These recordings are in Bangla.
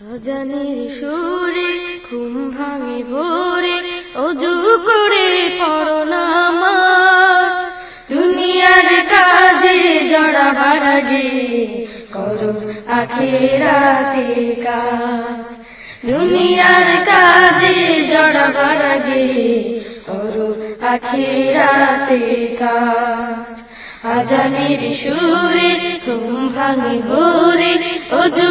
আজানের সুরে, ঘুম ভাঙে ভোরে, অজু করে দুনিয়ার কাজে জড়াবার আগে আখেরাতে কাজ। দুনিয়ার কাজে জড়াবার আগে করো আখেরাতে কাজ। আজানের সুরে, ঘুম ভাঙে ভোরে, অজু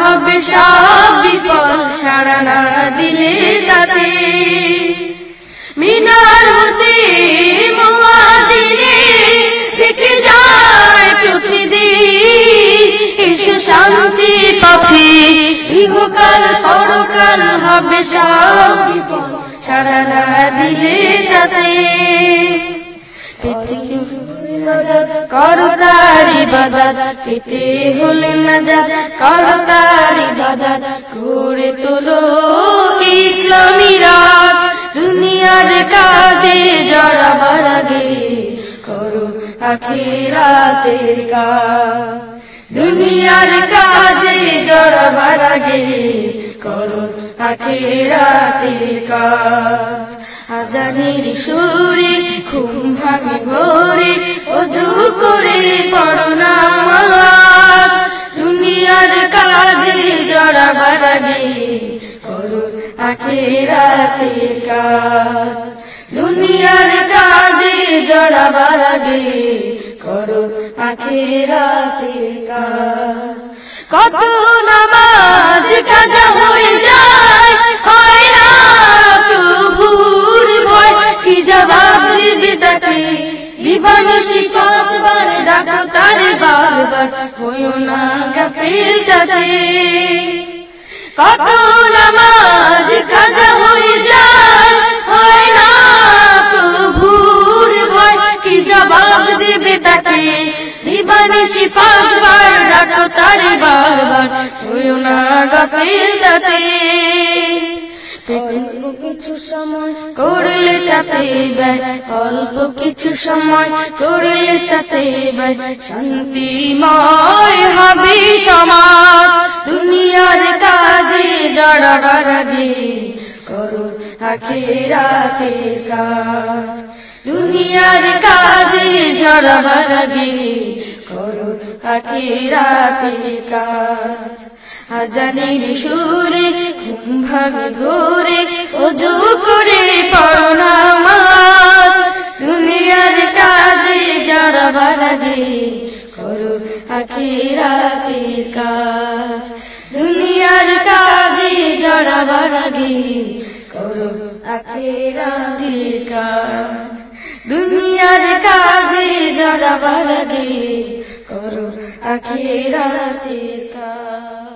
হবে সব বিপদ, সাড়া না দিলে তাতে। মিনার হতে মোয়াজিনে ডেকে যায় প্রতিদিন এসো শান্তি পথে, ইহকাল পরকাল হবে সব বিপদ সারা দিলে তাতে। করতারি বাদাত পেতে হলে না যা করতারি বাদাত করে তোলো ইসলামী রাজ, দুনিয়ার কাজে জড়াবার আগে করো আখিরাতের কাজ। দুনিয়ার কাজে জড়াবার আগে করো আখিরাতের কাজ। আজানের সুরে ঘুম দুনিয়ার কাজে জড়াবার আগে করো আখিরাতের কাজ। কত নামাজ কাজা হয়ে যায়। তাকে দিবানিশি পাঁচবার ডাকো তারে বারবার, হইও কত নামাজ কাজা হয়ে যায়, হয় না প্রভুর ভয়, কি জবাব দিবে তাকে? দিবানিশি পাঁচবার ডাকো তারে বারবার, হইও না গাফিল তাতে সময় করলে তাতে অল্প কিছু সময় করলে তাতে ব্যয়। শান্তিময় হবে সমাজ, দুনিয়ার কাজে জড়াবার আগে করো আখেরাতের কাজ। দুনিয়ার কাজে আগে করো আখেরাতের কাজ। আজানের সুরে, ঘুম ভাগে ঘোরে, অজু করে পড়ো দুনিয়ার কাজে জড়াবার আগে করো আখিরাতের কাজ। দুনিয়ার কাজে জড়াবার আগে করো আখিরাতের কাজ। দুনিয়ার কাজে জড়াবার আগে করো আখিরাতের কাজ।